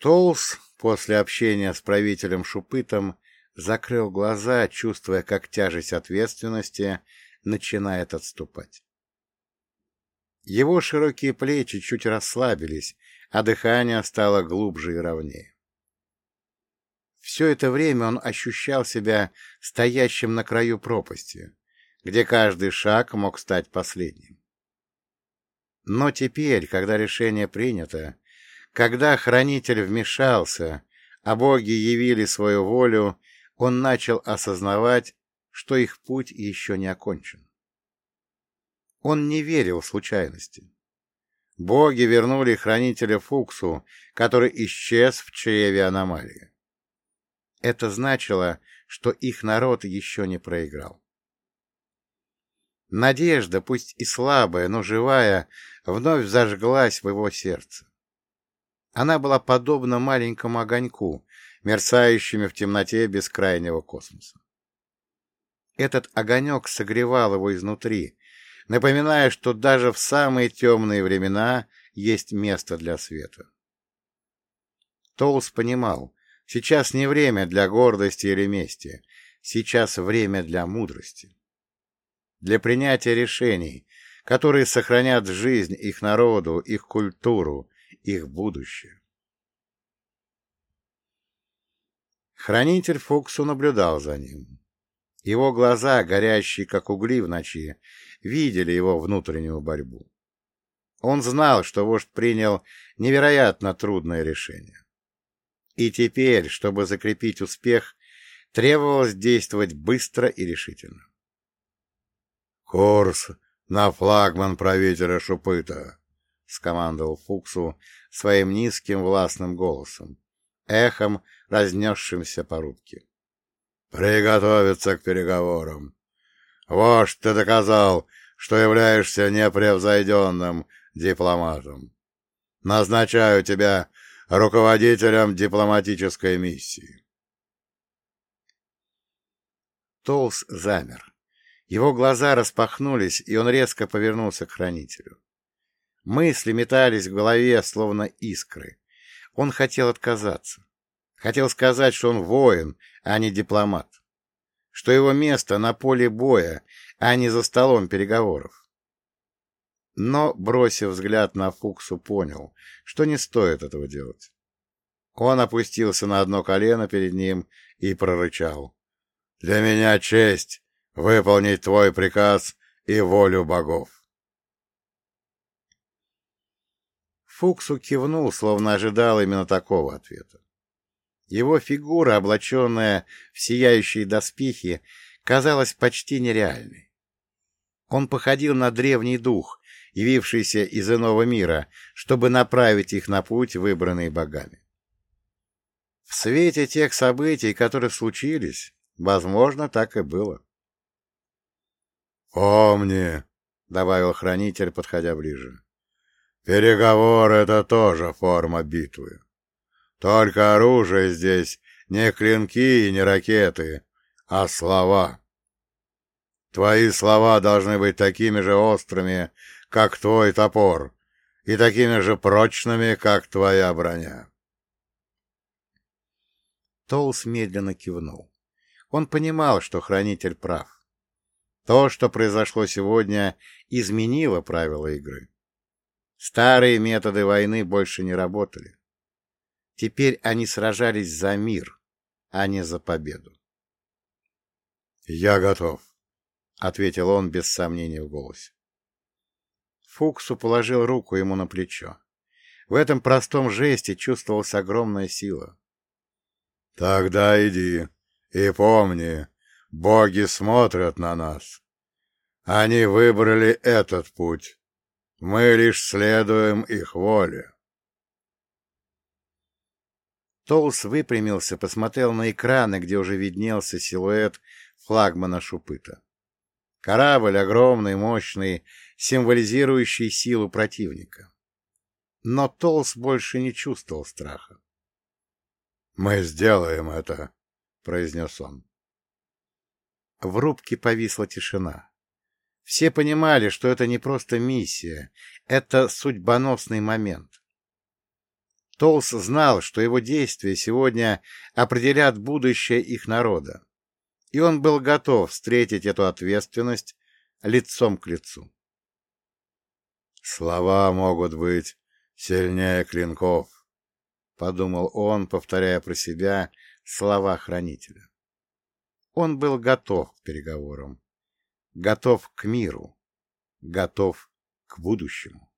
Толс после общения с правителем Шупытом закрыл глаза, чувствуя, как тяжесть ответственности начинает отступать. Его широкие плечи чуть расслабились, а дыхание стало глубже и ровнее. Все это время он ощущал себя стоящим на краю пропасти, где каждый шаг мог стать последним. Но теперь, когда решение принято, когда хранитель вмешался, а боги явили свою волю, он начал осознавать, что их путь еще не окончен. Он не верил в случайности. Боги вернули хранителя Фуксу, который исчез в чреве аномалии. Это значило, что их народ еще не проиграл. Надежда, пусть и слабая, но живая, вновь зажглась в его сердце. Она была подобна маленькому огоньку, мерцающему в темноте бескрайнего космоса. Этот огонек согревал его изнутри, напоминая, что даже в самые темные времена есть место для света. Толс понимал, сейчас не время для гордости или мести, сейчас время для мудрости. Для принятия решений, которые сохранят жизнь их народу, их культуру, их будущее. Хранитель Фуксу наблюдал за ним. Его глаза, горящие как угли в ночи, видели его внутреннюю борьбу. Он знал, что вождь принял невероятно трудное решение. И теперь, чтобы закрепить успех, требовалось действовать быстро и решительно. «Курс на флагман правителя Шупыта!» — скомандовал Фуксу своим низким властным голосом, эхом, разнесшимся по рубке. «Приготовиться к переговорам. Вождь, ты доказал, что являешься непревзойденным дипломатом. Назначаю тебя руководителем дипломатической миссии. Толс замер. Его глаза распахнулись, и он резко повернулся к хранителю. Мысли метались в голове, словно искры. Он хотел отказаться. Хотел сказать, что он воин, а не дипломат. Что его место на поле боя, а не за столом переговоров. Но, бросив взгляд на Фуксу, понял, что не стоит этого делать. Он опустился на одно колено перед ним и прорычал. — Для меня честь выполнить твой приказ и волю богов. Фуксу кивнул, словно ожидал именно такого ответа. Его фигура, облаченная в сияющие доспехи, казалась почти нереальной. Он походил на древний дух, явившийся из иного мира, чтобы направить их на путь, выбранный богами. В свете тех событий, которые случились, возможно, так и было. «Помни», — добавил хранитель, подходя ближе, Переговоры — это тоже форма битвы. Только оружие здесь не клинки и не ракеты, а слова. Твои слова должны быть такими же острыми, как твой топор, и такими же прочными, как твоя броня. Толс медленно кивнул. Он понимал, что хранитель прав. То, что произошло сегодня, изменило правила игры. Старые методы войны больше не работали. Теперь они сражались за мир, а не за победу. «Я готов», — ответил он без сомнения в голосе. Фуксу положил руку ему на плечо. В этом простом жесте чувствовалась огромная сила. «Тогда иди и помни, боги смотрят на нас. Они выбрали этот путь, мы лишь следуем их воле. Толс выпрямился, посмотрел на экраны, где уже виднелся силуэт флагмана Шупыта. Корабль огромный, мощный, символизирующий силу противника. Но Толс больше не чувствовал страха. «Мы сделаем это», — произнес он. В рубке повисла тишина. Все понимали, что это не просто миссия, это судьбоносный момент. Толс знал, что его действия сегодня определят будущее их народа, и он был готов встретить эту ответственность лицом к лицу. «Слова могут быть сильнее клинков», — подумал он, повторяя про себя слова хранителя. Он был готов к переговорам, готов к миру, готов к будущему.